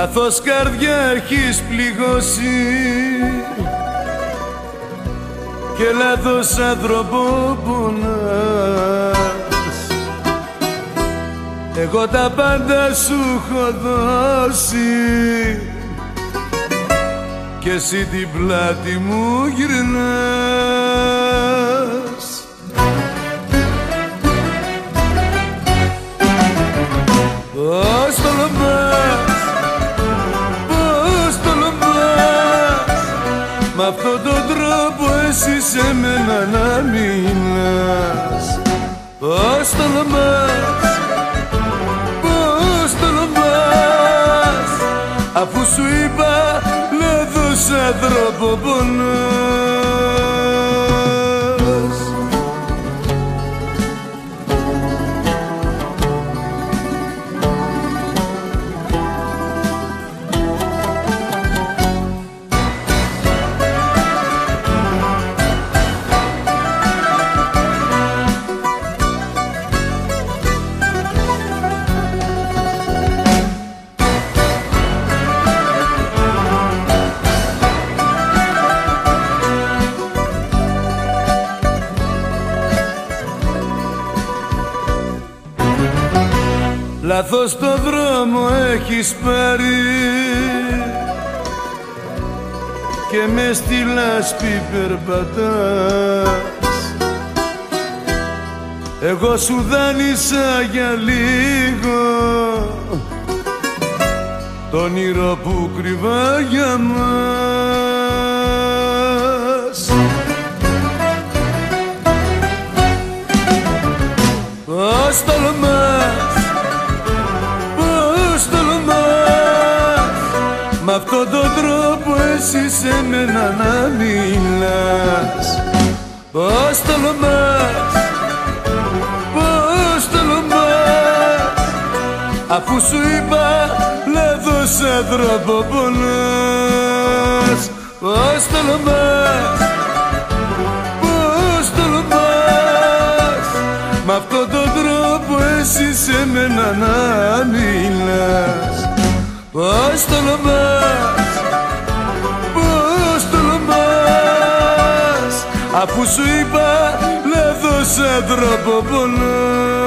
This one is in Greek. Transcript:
Λάθος καρδιά έχεις πληγώσει. Και λάθος άνθρωπο πονάς. Εγώ τα πάντα σου έχω δώσει. Και εσύ την πλάτη μου γυρνάς αυτόν τον τρόπο εσύ σε μένα να μιλάς. Πώς τολμάς, πώς τολμάς Αφού σου είπα λάθος άνθρωπο πονάς Λάθος το δρόμο έχεις πάρει. Και με στη λάσπη περπατάς. Εγώ σου δάνεισα για λίγο. Το όνειρο που κρυβά για μας. Πώς τολμάς τρόπο εσύ σε μένα να μιλάς. Πώς τολμάς, πώς τολμάς. Αφού σου είπα λάθος άνθρωπο πονάς Πώς τολμάς, πώς τολμάς. Μ' αυτόν τον τρόπο εσύ σε μένα να μιλάς. Πώς τολμάς, Αφού σου είπα λάθος άνθρωπο πονάς